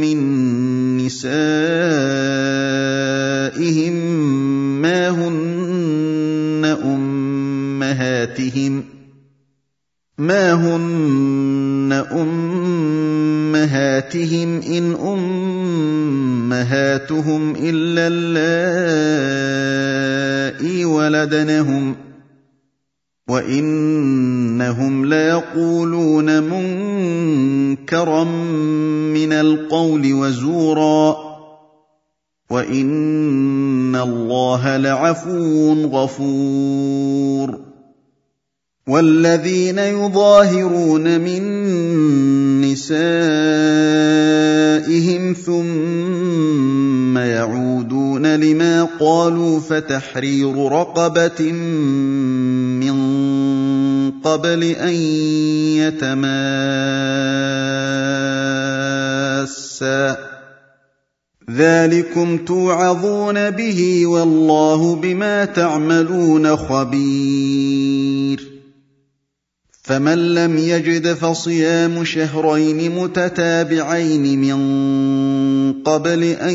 من نسائهم ما هن أمهاتهم ما هن أمهاتهم إن أمهاتهم إلا اللائي ولدنهم وانهم ليقولون منكرا من القول وزورا وان الله لعفو غفور والذين يظاهرون من نسائهم ثم يعودون لما قالوا فتحرير رقبه من قبل أن يتماسا. ذلكم توعظون به والله بما تعملون خبير. فمن لم يجد فصيام شهرين متتابعين من قبل أن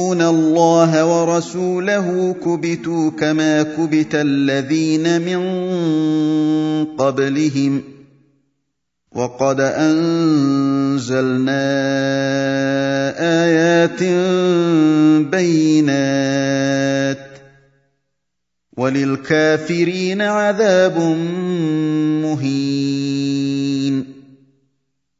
يحادون الله ورسوله كبتوا كما كبت الذين من قبلهم وقد انزلنا ايات بينات وللكافرين عذاب مهين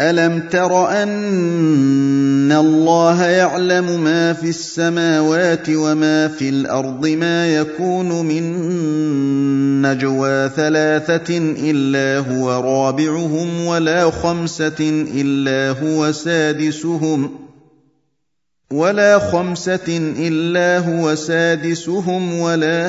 الم تر ان الله يعلم ما في السماوات وما في الأرض ما يكون من نجوى ثلاثة الا هو رابعهم ولا خمسه الا هو سادسهم ولا خمسة إلا هو سادسهم ولا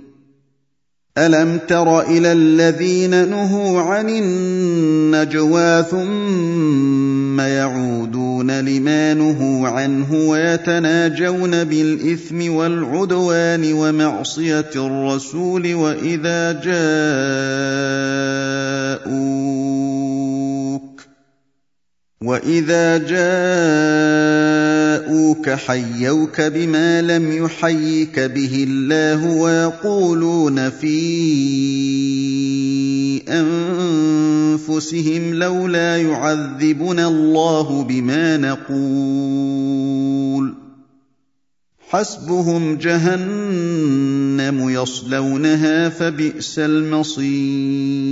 ألم تر إلى الذين نهوا عن النجوى ثم يعودون لما نهوا عنه ويتناجون بالإثم والعدوان ومعصية الرسول وإذا جاءوك وإذا جاءوك حيوك بما لم يحيك به الله ويقولون في أنفسهم لولا يعذبنا الله بما نقول. حسبهم جهنم يصلونها فبئس المصير.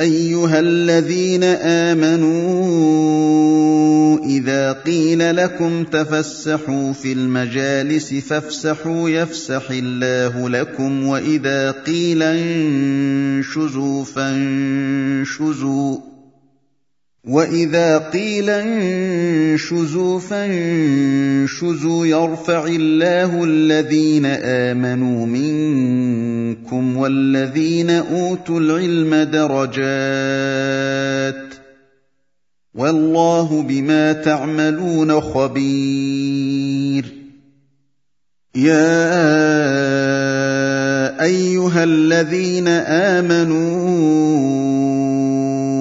أيها الذين آمنوا إذا قيل لكم تفسحوا في المجالس فافسحوا يفسح الله لكم وإذا قيل انشزوا فانشزوا واذا قيل انشزوا فانشزوا يرفع الله الذين امنوا منكم والذين اوتوا العلم درجات والله بما تعملون خبير يا ايها الذين امنوا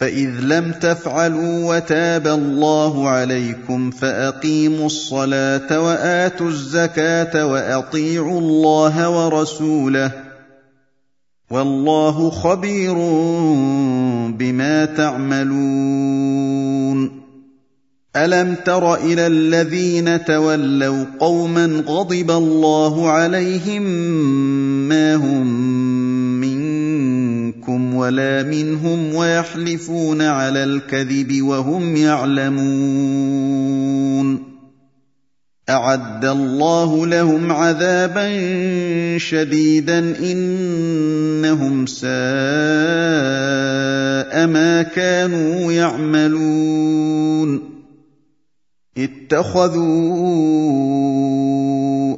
فاذ لم تفعلوا وتاب الله عليكم فاقيموا الصلاه واتوا الزكاه واطيعوا الله ورسوله والله خبير بما تعملون. الم تر إلى الذين تولوا قوما غضب الله عليهم ما هم ولا منهم ويحلفون على الكذب وهم يعلمون. أعد الله لهم عذابا شديدا إنهم ساء ما كانوا يعملون. اتخذوا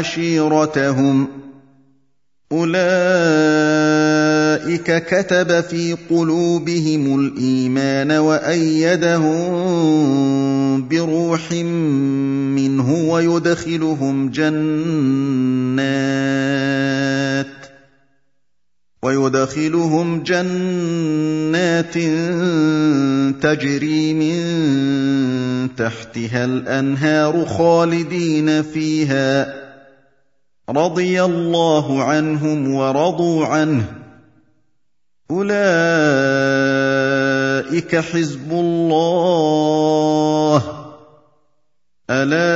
اخوانهم أو عشيرتهم اولئك كتب في قلوبهم الايمان وايدهم بروح منه ويدخلهم جنات ويدخلهم جنات تجري من تحتها الانهار خالدين فيها رضي الله عنهم ورضوا عنه. أولئك حزب الله. ألا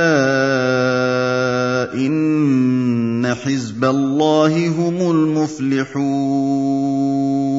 إن حزب الله هم المفلحون.